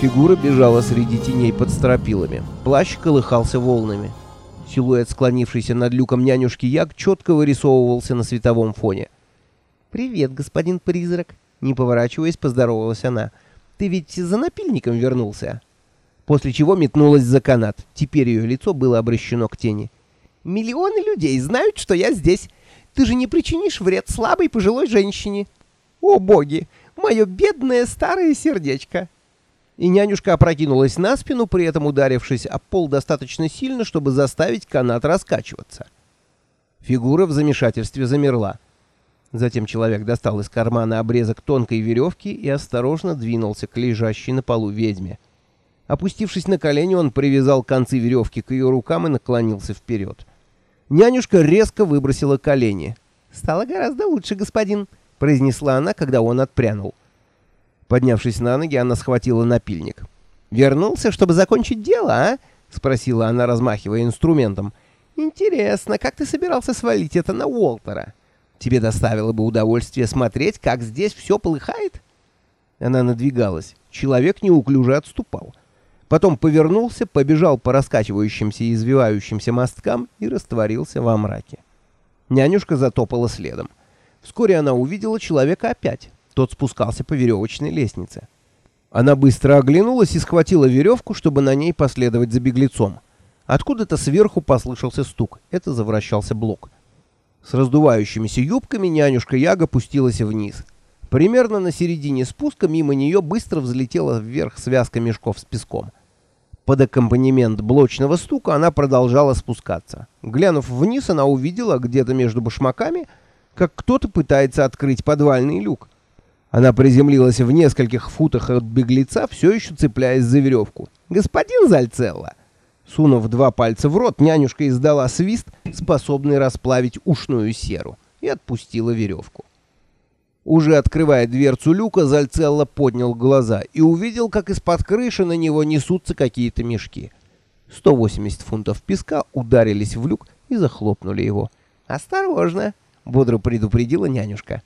Фигура бежала среди теней под стропилами. Плащ колыхался волнами. Силуэт, склонившийся над люком нянюшки Як, четко вырисовывался на световом фоне. «Привет, господин призрак!» Не поворачиваясь, поздоровалась она. «Ты ведь за напильником вернулся?» После чего метнулась за канат. Теперь ее лицо было обращено к тени. «Миллионы людей знают, что я здесь. Ты же не причинишь вред слабой пожилой женщине?» «О, боги! Мое бедное старое сердечко!» И нянюшка опрокинулась на спину, при этом ударившись о пол достаточно сильно, чтобы заставить канат раскачиваться. Фигура в замешательстве замерла. Затем человек достал из кармана обрезок тонкой веревки и осторожно двинулся к лежащей на полу ведьме. Опустившись на колени, он привязал концы веревки к ее рукам и наклонился вперед. Нянюшка резко выбросила колени. «Стало гораздо лучше, господин», — произнесла она, когда он отпрянул. Поднявшись на ноги, она схватила напильник. «Вернулся, чтобы закончить дело, а?» — спросила она, размахивая инструментом. «Интересно, как ты собирался свалить это на Уолтера? Тебе доставило бы удовольствие смотреть, как здесь все полыхает?» Она надвигалась. Человек неуклюже отступал. Потом повернулся, побежал по раскачивающимся и извивающимся мосткам и растворился во мраке. Нянюшка затопала следом. Вскоре она увидела человека опять. Тот спускался по веревочной лестнице. Она быстро оглянулась и схватила веревку, чтобы на ней последовать за беглецом. Откуда-то сверху послышался стук. Это завращался блок. С раздувающимися юбками нянюшка Яга пустилась вниз. Примерно на середине спуска мимо нее быстро взлетела вверх связка мешков с песком. Под аккомпанемент блочного стука она продолжала спускаться. Глянув вниз, она увидела где-то между башмаками, как кто-то пытается открыть подвальный люк. Она приземлилась в нескольких футах от беглеца, все еще цепляясь за веревку. «Господин Зальцелло!» Сунув два пальца в рот, нянюшка издала свист, способный расплавить ушную серу, и отпустила веревку. Уже открывая дверцу люка, Зальцелло поднял глаза и увидел, как из-под крыши на него несутся какие-то мешки. 180 фунтов песка ударились в люк и захлопнули его. «Осторожно!» — бодро предупредила нянюшка.